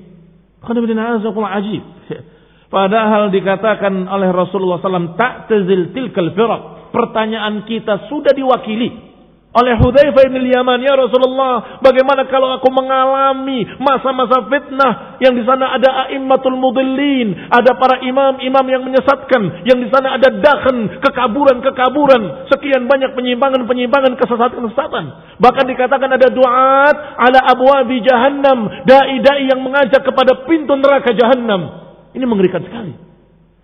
Ajib. Padahal dikatakan oleh Rasulullah SAW, tak tezil tilkal firaq pertanyaan kita sudah diwakili oleh Hudzaifah bin Yaman, ya Rasulullah, bagaimana kalau aku mengalami masa-masa fitnah yang di sana ada a'immatul mudillin, ada para imam-imam yang menyesatkan, yang di sana ada dahan, kekaburan-kekaburan, sekian banyak penyimpangan-penyimpangan, kesesatan-kesesatan. Bahkan dikatakan ada duat ala abwabi jahannam, dai-dai yang mengajak kepada pintu neraka jahannam. Ini mengerikan sekali.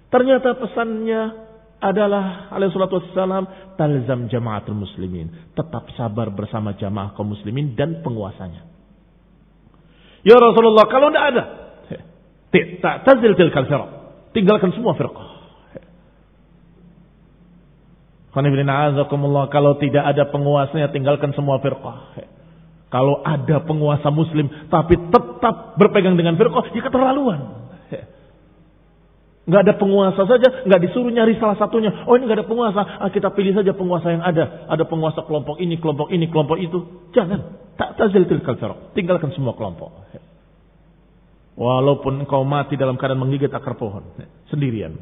Ternyata pesannya adalah alaihi salatu wassalam talzam jamaatul muslimin. Tetap sabar bersama jamaah kaum muslimin dan penguasanya. Ya Rasulullah, kalau tidak ada, tak tazil tilkal firq. Tinggalkan semua firqah. Kalau tidak ada penguasanya, tinggalkan semua firqah. Kalau ada penguasa muslim, tapi tetap berpegang dengan firqah, ya keterlaluan. Nggak ada penguasa saja, nggak disuruh nyari salah satunya. Oh ini nggak ada penguasa, ah, kita pilih saja penguasa yang ada. Ada penguasa kelompok ini, kelompok ini, kelompok itu. Jangan. Tak tazil tilkal Tinggalkan semua kelompok. Walaupun engkau mati dalam keadaan menggigit akar pohon. Sendirian.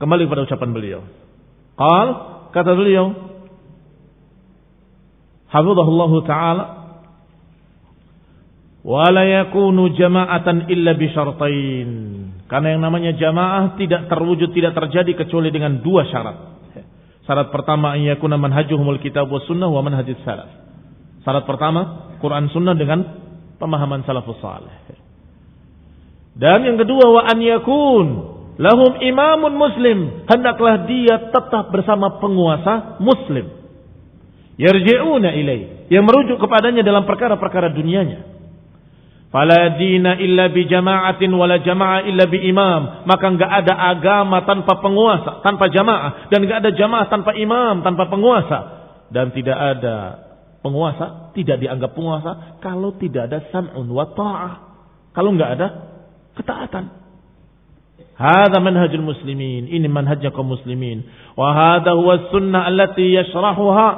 Kembali kepada ucapan beliau. Qal, kata beliau. Hafizahullah Ta'ala wala yakunu jama'atan illa bi syartain. Karena yang namanya jamaah tidak terwujud, tidak terjadi kecuali dengan dua syarat. Syarat pertama an yakuna manhajuhumul kitab was sunnah wa manhajis salaf. Syarat pertama Quran sunnah dengan pemahaman salafus saleh. Dan yang kedua wa an yakun lahum imamun muslim, hendaklah dia tetap bersama penguasa muslim. Yarji'una ilai, yang merujuk kepadanya dalam perkara-perkara dunianya. Fala dina illa bi jama'atin wala jama'a illa bi imam. Maka enggak ada agama tanpa penguasa, tanpa jamaah dan enggak ada jamaah tanpa imam, tanpa penguasa dan tidak ada penguasa, tidak dianggap penguasa kalau tidak ada sam'un wa ta'ah. Kalau enggak ada ketaatan. Hada manhajul muslimin. Ini manhajnya kaum muslimin. Wa hada huwa sunnah allati yashrahuha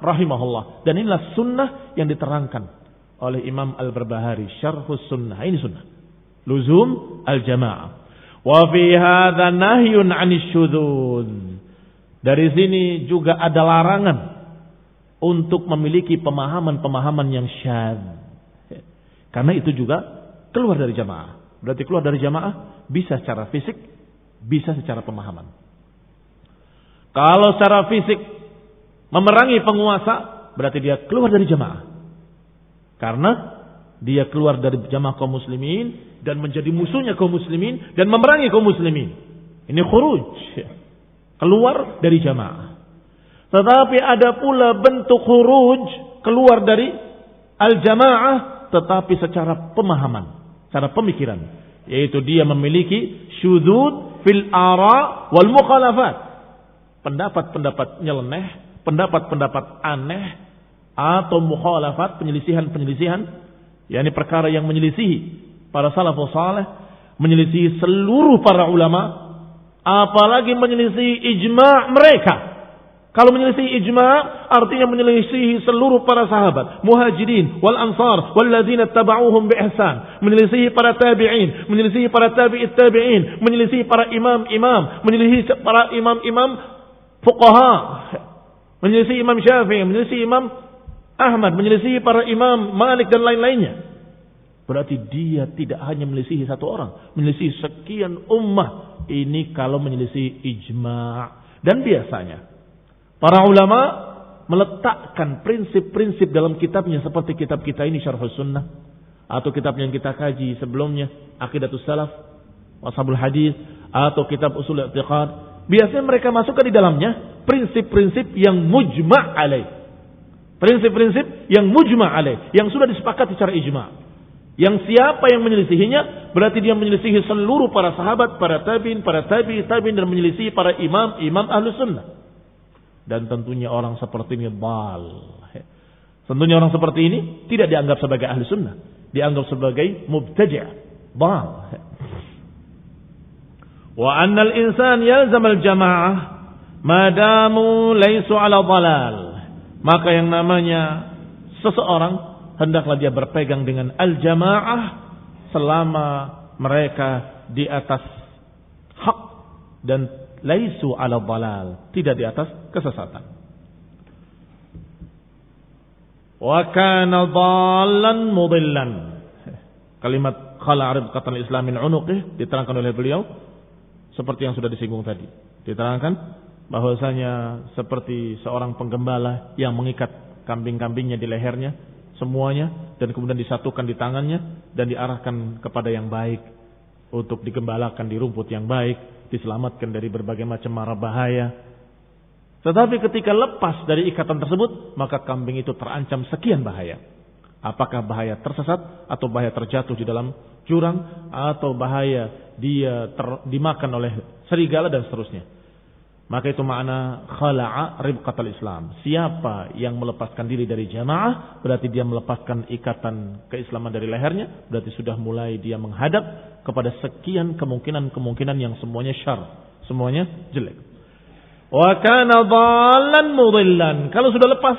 rahimahullah. Dan inilah sunnah yang diterangkan oleh Imam Al-Barbahari Syarhus Sunnah. Ini sunnah. Luzum al-jamaah. Wa fi hadha nahyun Dari sini juga ada larangan untuk memiliki pemahaman-pemahaman yang syad. Karena itu juga keluar dari jamaah. Berarti keluar dari jamaah bisa secara fisik, bisa secara pemahaman. Kalau secara fisik memerangi penguasa, berarti dia keluar dari jamaah. Karena dia keluar dari jamaah kaum muslimin dan menjadi musuhnya kaum muslimin dan memerangi kaum muslimin. Ini khuruj. Keluar dari jamaah. Tetapi ada pula bentuk khuruj keluar dari al-jamaah tetapi secara pemahaman, secara pemikiran, yaitu dia memiliki syudud fil ara wal mukhalafat. Pendapat-pendapat nyeleneh, pendapat-pendapat aneh atau mukhalafat penyelisihan-penyelisihan yakni perkara yang menyelisihi para salafus saleh menyelisihi seluruh para ulama apalagi menyelisihi ijma' mereka. Kalau menyelisihi ijma' artinya menyelisihi seluruh para sahabat muhajirin wal ansar wal ladzina tabauhum bi ihsan menyelisihi para tabi'in menyelisihi para tabi'it tabi'in menyelisihi para imam-imam menyelisihi para imam-imam fuqaha menyelisihi imam Syafi'i menyelisihi imam Ahmad menyelisihi para imam Malik dan lain-lainnya. Berarti dia tidak hanya menyelisihi satu orang, menyelisihi sekian ummah. Ini kalau menyelisihi ijma' dan biasanya para ulama meletakkan prinsip-prinsip dalam kitabnya seperti kitab kita ini Syarh Sunnah atau kitab yang kita kaji sebelumnya Aqidatus Salaf, Washabul Hadis atau kitab Usul I'tiqad. Biasanya mereka masukkan di dalamnya prinsip-prinsip yang mujma' alaih Prinsip-prinsip yang mujma' alaih, yang sudah disepakati secara ijma'. Yang siapa yang menyelisihinya, berarti dia menyelisihi seluruh para sahabat, para tabi'in, para tabi'i, tabi'in, dan menyelisihi para imam, imam ahlu sunnah. Dan tentunya orang seperti ini bal. Tentunya orang seperti ini tidak dianggap sebagai ahli sunnah. Dianggap sebagai mubtaja' bal. Wa annal insan yalzam al-jama'ah madamu laysu ala dalal maka yang namanya seseorang hendaklah dia berpegang dengan al-jamaah selama mereka di atas hak dan laisu ala balal, tidak di atas kesesatan. Wa kana dhallan mudillan. Kalimat khala arif katan islamin unuqih diterangkan oleh beliau seperti yang sudah disinggung tadi. Diterangkan bahwasanya seperti seorang penggembala yang mengikat kambing-kambingnya di lehernya semuanya dan kemudian disatukan di tangannya dan diarahkan kepada yang baik untuk digembalakan di rumput yang baik, diselamatkan dari berbagai macam mara bahaya. Tetapi ketika lepas dari ikatan tersebut, maka kambing itu terancam sekian bahaya. Apakah bahaya tersesat atau bahaya terjatuh di dalam jurang atau bahaya dia ter, dimakan oleh serigala dan seterusnya. Maka itu makna khala'a ribqatal Islam. Siapa yang melepaskan diri dari jamaah, berarti dia melepaskan ikatan keislaman dari lehernya, berarti sudah mulai dia menghadap kepada sekian kemungkinan-kemungkinan yang semuanya syar, semuanya jelek. Wa kana dhalan mudillan. Kalau sudah lepas,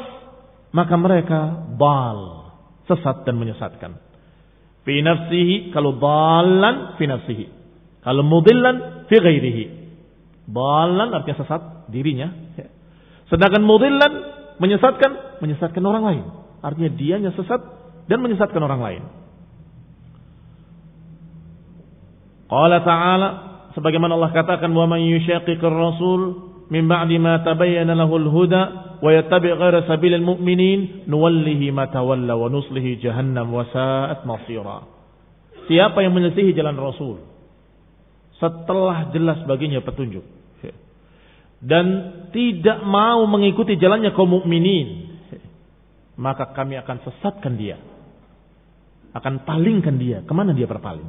maka mereka bal, sesat dan menyesatkan. Fi nafsihi, kalau dhalan fi nafsihi. Kalau mudillan fi ghairihi. Balan artinya sesat dirinya. Sedangkan mudillan menyesatkan, menyesatkan orang lain. Artinya dianya sesat dan menyesatkan orang lain. Qala ta'ala sebagaimana Allah katakan wa man yushaqiqir rasul min ba'di ma tabayyana lahul huda wa yattabi' ghaira sabilil mu'minin nuwallihi ma tawalla wa nuslihi jahannam wa sa'at masira. Siapa yang menyelisihi jalan Rasul setelah jelas baginya petunjuk dan tidak mau mengikuti jalannya kaum mukminin maka kami akan sesatkan dia. Akan palingkan dia. Ke mana dia berpaling?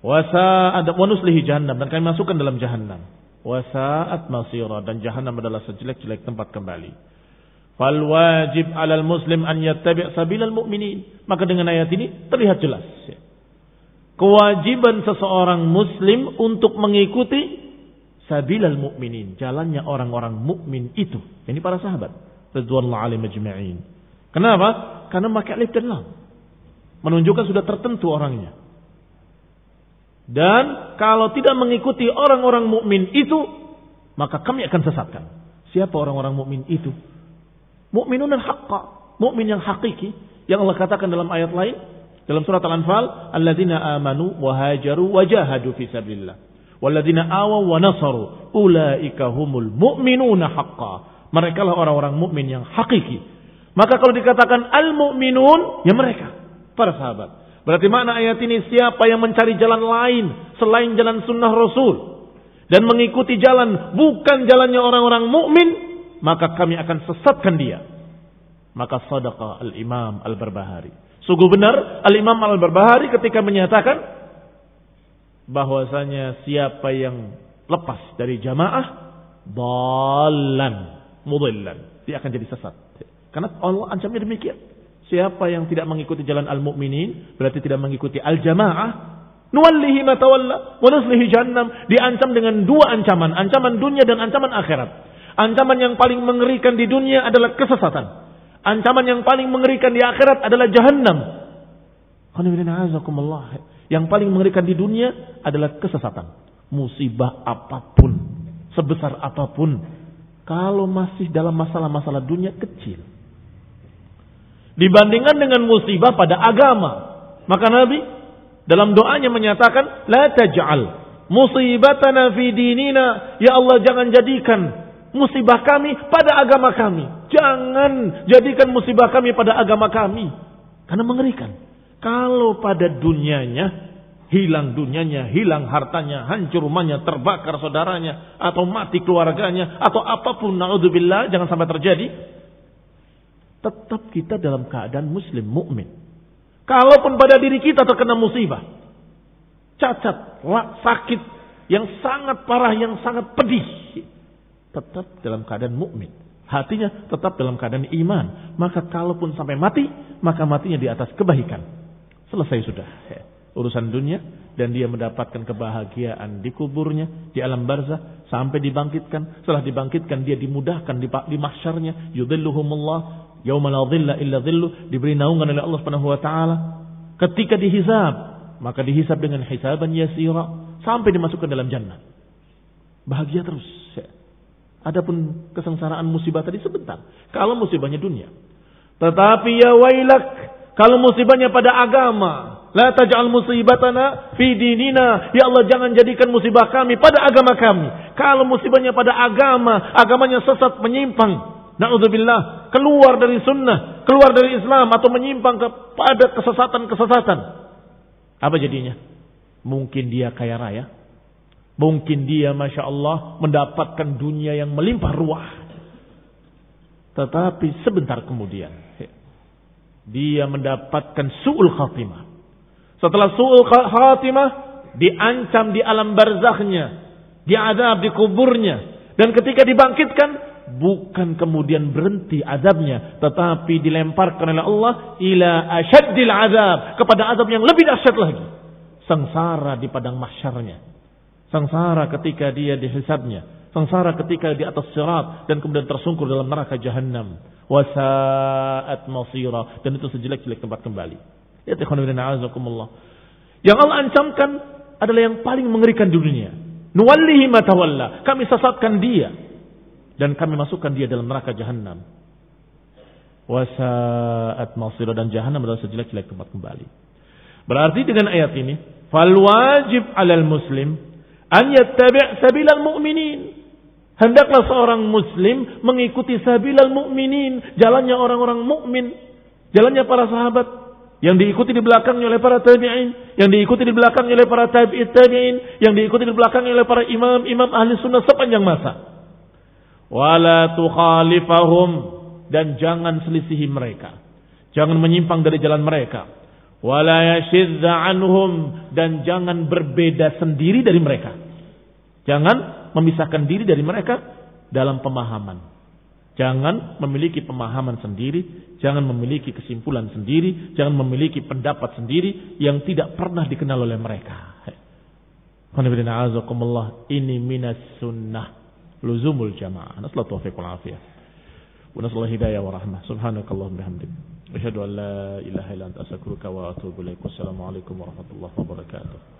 Wasa ada wanuslihi jahannam. Dan kami masukkan dalam jahannam. Wasaat masira. Dan jahanam adalah sejelek-jelek tempat kembali. Fal wajib 'alal muslim an yattabi' sabilal mu'minin. Maka dengan ayat ini terlihat jelas. Kewajiban seseorang muslim untuk mengikuti sabilal mu'minin, jalannya orang-orang mukmin itu. Ini para sahabat radhiyallahu alaihim ajma'in. Kenapa? Karena pakai alif dan. Menunjukkan sudah tertentu orangnya. Dan kalau tidak mengikuti orang-orang mukmin itu, maka kami akan sesatkan. Siapa orang-orang mukmin itu? Mukminun haqqa, mukmin yang hakiki yang Allah katakan dalam ayat lain dalam surat Al-Anfal, "Alladzina amanu wa hajaru wa jahadu fi sabilillah." Walladzina awaw wa nasaru ulaika humul mu'minuna haqqa. Mereka lah orang-orang mukmin yang hakiki. Maka kalau dikatakan al-mu'minun, ya mereka, para sahabat. Berarti makna ayat ini siapa yang mencari jalan lain selain jalan sunnah Rasul dan mengikuti jalan bukan jalannya orang-orang mukmin, maka kami akan sesatkan dia. Maka sadaqa al-Imam Al-Barbahari. Sungguh benar Al-Imam Al-Barbahari ketika menyatakan bahwasanya siapa yang lepas dari jamaah dalan mudillan dia akan jadi sesat. Karena Allah ancamnya demikian. Siapa yang tidak mengikuti jalan al-mu'minin berarti tidak mengikuti al-jamaah. Nuwallihi ma tawalla wa nuslihi jahannam. Diancam dengan dua ancaman, ancaman dunia dan ancaman akhirat. Ancaman yang paling mengerikan di dunia adalah kesesatan. Ancaman yang paling mengerikan di akhirat adalah jahannam. Yang paling mengerikan di dunia adalah kesesatan. Musibah apa pun, sebesar apa pun, kalau masih dalam masalah-masalah dunia kecil dibandingkan dengan musibah pada agama. Maka Nabi dalam doanya menyatakan, La taj'al musibatana fi dinina. Ya Allah jangan jadikan musibah kami pada agama kami. Jangan jadikan musibah kami pada agama kami. Karena mengerikan. Kalau pada dunianya, hilang dunianya, hilang hartanya, hancur rumahnya, terbakar saudaranya, atau mati keluarganya, atau apa pun, naudzubillah, jangan sampai terjadi tetap kita dalam keadaan muslim mukmin. Kalaupun pada diri kita terkena musibah, cacat, sakit yang sangat parah, yang sangat pedih, tetap dalam keadaan mukmin. Hatinya tetap dalam keadaan iman. Maka kalaupun sampai mati, maka matinya di atas kebaikan. Selesai sudah. Urusan dunia dan dia mendapatkan kebahagiaan di kuburnya, di alam barzah sampai dibangkitkan. Setelah dibangkitkan dia dimudahkan di, di mahsyarnya, yudhilluhumullah Yauma la dhilla illa dhillu diberi naungan oleh Allah Subhanahu wa taala. Ketika dihisab, maka dihisab dengan hisaban yasira sampai dimasukkan dalam jannah. Bahagia terus. Adapun kesengsaraan musibah tadi sebentar. Kalau musibahnya dunia. Tetapi ya wailak kalau musibahnya pada agama, la taj'al musibatana fi dinina. Ya Allah jangan jadikan musibah kami pada agama kami. Kalau musibahnya pada agama, agamanya sesat menyimpang, Na'udzubillah, keluar dari sunnah, keluar dari Islam atau menyimpang kepada kesesatan-kesesatan. Apa jadinya? Mungkin dia kaya raya. Mungkin dia Masya Allah mendapatkan dunia yang melimpah ruah. Tetapi sebentar kemudian. Dia mendapatkan su'ul khatimah. Setelah su'ul khatimah. Diancam di alam barzahnya. Diadab di kuburnya. Dan ketika dibangkitkan bukan kemudian berhenti azabnya tetapi dilemparkan oleh Allah ila asyaddil azab kepada azab yang lebih dahsyat lagi sengsara di padang mahsyarnya sengsara ketika dia dihisabnya sengsara ketika di atas sirat dan kemudian tersungkur dalam neraka jahanam wasaat masira. Dan itu sejelek-jelek tempat kembali. Ya yang Allah ancamkan adalah yang paling mengerikan di dunia. Nuwallihi matawalla kami sesatkan dia. Dan kami masukkan dia dalam neraka jahanam. Wasaat masira. Dan jahanam adalah sejelek-jelek tempat kembali. Berarti dengan ayat ini, fal wajib alal muslim an yattabi' sabilal mu'minin. Hendaklah seorang muslim mengikuti sabilal mukminin, jalannya orang-orang mukmin, jalannya para sahabat yang diikuti di belakangnya oleh para tabi'in, yang diikuti di belakangnya oleh para tabi'in tabi'in, yang diikuti di belakangnya oleh para imam-imam ahli sunnah sepanjang masa. Wala tukhalifahum dan jangan selisihi mereka. Jangan menyimpang dari jalan mereka. Wala anhum dan jangan berbeda sendiri dari mereka. Jangan memisahkan diri dari mereka dalam pemahaman. Jangan memiliki pemahaman sendiri, jangan memiliki kesimpulan sendiri, jangan memiliki pendapat sendiri yang tidak pernah dikenal oleh mereka. Ini minas sunnah. Luzumul jamaah. Nasallahu taufiq afiyah. Wa nasallahu hidayah wa rahmah. Subhanakallah bihamdik. Asyhadu an la ilaha illa anta wa atubu ilaik. Wassalamu alaikum warahmatullahi wabarakatuh.